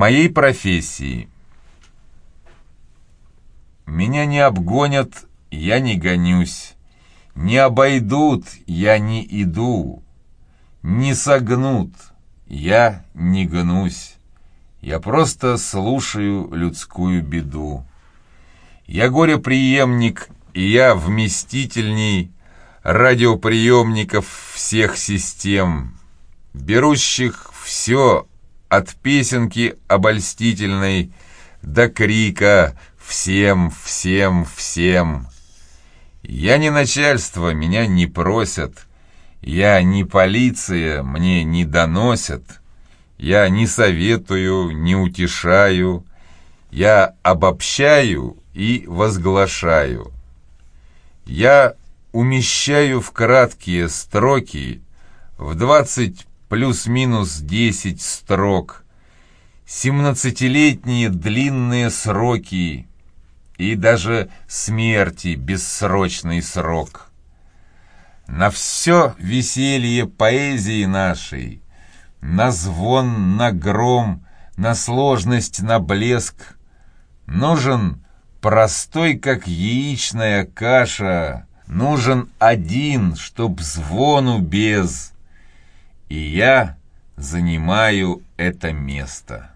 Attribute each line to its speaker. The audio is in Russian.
Speaker 1: моей профессии. Меня не обгонят, я не гонюсь. Не обойдут, я не иду. Не согнут, я не гнусь. Я просто слушаю людскую беду. Я горе-приемник, и я вместительней радиоприемников всех систем, берущих все от песенки обольстительной до крика «Всем, всем, всем!» Я не начальство, меня не просят, я не полиция, мне не доносят, я не советую, не утешаю, я обобщаю и возглашаю. Я умещаю в краткие строки в двадцать плюс-минус десять строк, семнадцатилетние длинные сроки и даже смерти бессрочный срок. На все веселье поэзии нашей, на звон, на гром, на сложность, на блеск, нужен простой, как яичная каша, нужен один, чтоб звону без — и я занимаю это место.